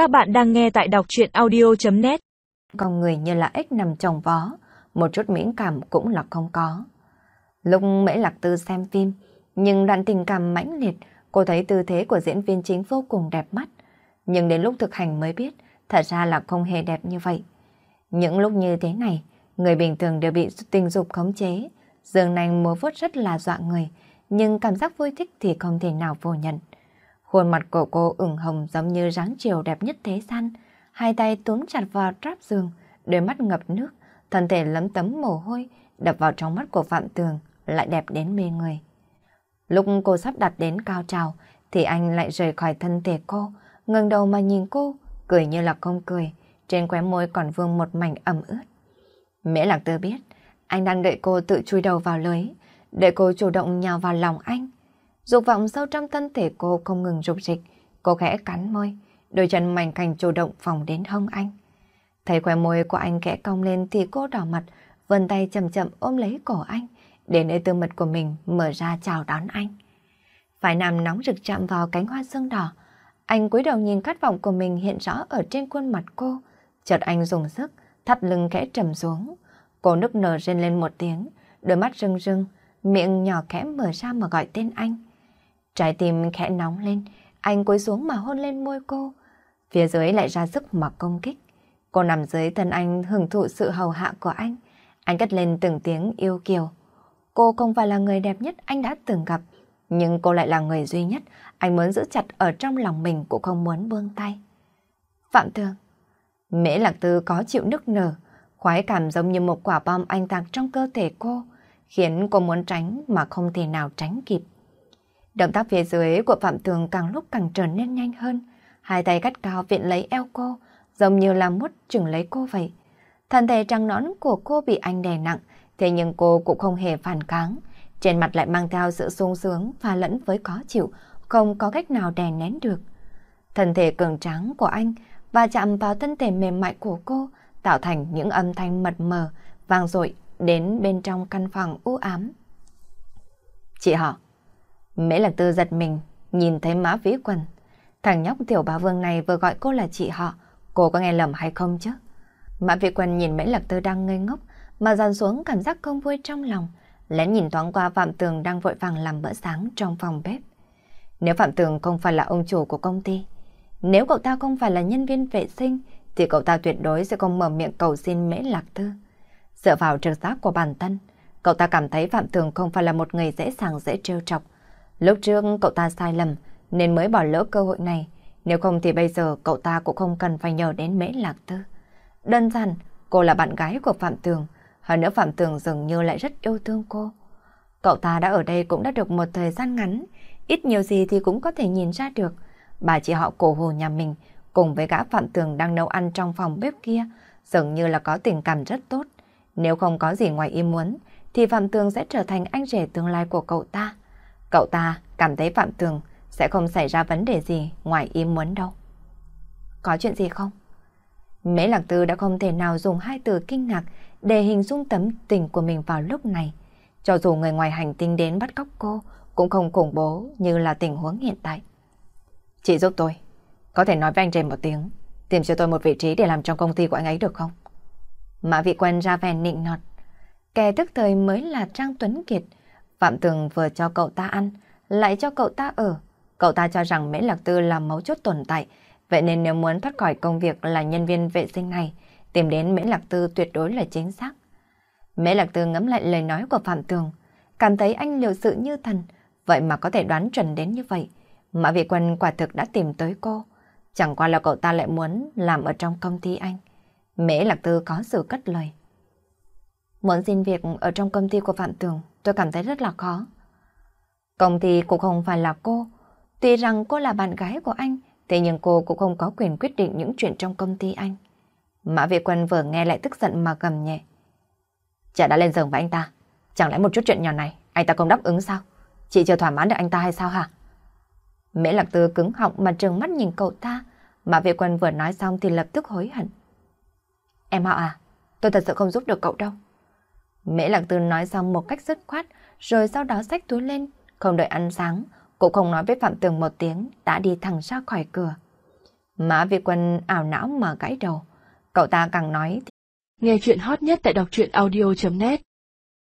Các bạn đang nghe tại đọc chuyện audio.net Con người như là ếch nằm trong vó, một chút miễn cảm cũng là không có. Lúc Mễ Lạc Tư xem phim, nhưng đoạn tình cảm mãnh liệt, cô thấy tư thế của diễn viên chính vô cùng đẹp mắt. Nhưng đến lúc thực hành mới biết, thật ra là không hề đẹp như vậy. Những lúc như thế này, người bình thường đều bị tình dục khống chế, dường nành múa vuốt rất là dọa người, nhưng cảm giác vui thích thì không thể nào vô nhận. Khuôn mặt của cô ửng hồng giống như ráng chiều đẹp nhất thế gian, hai tay túm chặt vào tráp giường, đôi mắt ngập nước, thân thể lấm tấm mồ hôi, đập vào trong mắt của Phạm Tường, lại đẹp đến mê người. Lúc cô sắp đặt đến cao trào, thì anh lại rời khỏi thân thể cô, ngẩng đầu mà nhìn cô, cười như là không cười, trên khóe môi còn vương một mảnh ẩm ướt. Mễ Lạc Tư biết, anh đang đợi cô tự chui đầu vào lưới, để cô chủ động nhào vào lòng anh. Dục vọng sâu trong thân thể cô không ngừng rục rịch, cô khẽ cắn môi, đôi chân mảnh khảnh chủ động phòng đến hông anh. Thấy khóe môi của anh khẽ cong lên thì cô đỏ mặt, vươn tay chậm chậm ôm lấy cổ anh, để nơi tư mật của mình mở ra chào đón anh. Phải nằm nóng rực chạm vào cánh hoa sương đỏ, anh cúi đầu nhìn khát vọng của mình hiện rõ ở trên khuôn mặt cô, chợt anh dùng sức, thắt lưng khẽ trầm xuống. Cô nức nở rên lên một tiếng, đôi mắt rưng rưng, miệng nhỏ khẽ mở ra mà gọi tên anh. Trái tim khẽ nóng lên, anh cúi xuống mà hôn lên môi cô. Phía dưới lại ra sức mà công kích. Cô nằm dưới thân anh hưởng thụ sự hầu hạ của anh. Anh cất lên từng tiếng yêu kiều. Cô không phải là người đẹp nhất anh đã từng gặp, nhưng cô lại là người duy nhất anh muốn giữ chặt ở trong lòng mình cũng không muốn buông tay. Phạm Thương Mễ Lạc Tư có chịu nức nở, khoái cảm giống như một quả bom anh tạc trong cơ thể cô, khiến cô muốn tránh mà không thể nào tránh kịp. Động tác phía dưới của Phạm Tường càng lúc càng trở nên nhanh hơn. Hai tay cắt cao viện lấy eo cô, giống như là mút chừng lấy cô vậy. Thân thể trăng nõn của cô bị anh đè nặng, thế nhưng cô cũng không hề phản kháng. Trên mặt lại mang theo sự sung sướng và lẫn với khó chịu, không có cách nào đè nén được. Thân thể cường tráng của anh và chạm vào thân thể mềm mại của cô, tạo thành những âm thanh mật mờ, vang dội đến bên trong căn phòng u ám. Chị họ, Mễ Lạc Tư giật mình, nhìn thấy Mã Vĩ Quần. Thằng nhóc tiểu bá vương này vừa gọi cô là chị họ, cô có nghe lầm hay không chứ? Mã Vĩ Quần nhìn Mễ Lạc Tư đang ngây ngốc, mà dàn xuống cảm giác không vui trong lòng, lén nhìn thoáng qua Phạm Tường đang vội vàng làm bữa sáng trong phòng bếp. Nếu Phạm Tường không phải là ông chủ của công ty, nếu cậu ta không phải là nhân viên vệ sinh, thì cậu ta tuyệt đối sẽ không mở miệng cầu xin Mễ Lạc Tư. Dựa vào trực giác của bản thân, cậu ta cảm thấy Phạm Tường không phải là một người dễ dàng dễ trêu chọc, Lúc trước cậu ta sai lầm nên mới bỏ lỡ cơ hội này. Nếu không thì bây giờ cậu ta cũng không cần phải nhờ đến Mễ Lạc Tư. Đơn giản, cô là bạn gái của Phạm Tường. Hơn nữa Phạm Tường dường như lại rất yêu thương cô. Cậu ta đã ở đây cũng đã được một thời gian ngắn. Ít nhiều gì thì cũng có thể nhìn ra được. Bà chị họ cổ hồ nhà mình cùng với gã Phạm Tường đang nấu ăn trong phòng bếp kia dường như là có tình cảm rất tốt. Nếu không có gì ngoài ý muốn thì Phạm Tường sẽ trở thành anh rể tương lai của cậu ta. Cậu ta cảm thấy Phạm Tường sẽ không xảy ra vấn đề gì ngoài ý muốn đâu. Có chuyện gì không? Mễ Lạc Tư đã không thể nào dùng hai từ kinh ngạc để hình dung tấm tình của mình vào lúc này. Cho dù người ngoài hành tinh đến bắt cóc cô, cũng không khủng bố như là tình huống hiện tại. Chị giúp tôi, có thể nói với anh Trần một tiếng, tìm cho tôi một vị trí để làm trong công ty của anh ấy được không? Mã vị quân ra vẻ nịnh nọt. Kẻ tức thời mới là Trang Tuấn Kiệt, Phạm Tường vừa cho cậu ta ăn, lại cho cậu ta ở. Cậu ta cho rằng Mễ Lạc Tư là mấu chốt tồn tại, vậy nên nếu muốn thoát khỏi công việc là nhân viên vệ sinh này, tìm đến Mễ Lạc Tư tuyệt đối là chính xác. Mễ Lạc Tư ngẫm lại lời nói của Phạm Tường, cảm thấy anh liều sự như thần, vậy mà có thể đoán chuẩn đến như vậy. Mã Vị Quân quả thực đã tìm tới cô, chẳng qua là cậu ta lại muốn làm ở trong công ty anh. Mễ Lạc Tư có sự cất lời. Muốn xin việc ở trong công ty của Phạm Tường, tôi cảm thấy rất là khó. Công ty cũng không phải là cô. Tuy rằng cô là bạn gái của anh, thế nhưng cô cũng không có quyền quyết định những chuyện trong công ty anh. Mã Việt Quân vừa nghe lại tức giận mà gầm nhẹ. Chả đã lên giường với anh ta. Chẳng lẽ một chút chuyện nhỏ này, anh ta không đáp ứng sao? Chị chưa thỏa mãn được anh ta hay sao hả? Mễ Lạc Tư cứng họng mà trừng mắt nhìn cậu ta. Mã Việt Quân vừa nói xong thì lập tức hối hận. Em họ à, tôi thật sự không giúp được cậu đâu. Mễ Lạc Tư nói xong một cách dứt khoát, rồi sau đó xách túi lên, không đợi ăn sáng, cũng không nói với Phạm Tường một tiếng, đã đi thẳng ra khỏi cửa. Mã vi Quân ảo não mà gãy đầu. Cậu ta càng nói. Nghe chuyện hot nhất tại đọc truyện audio.net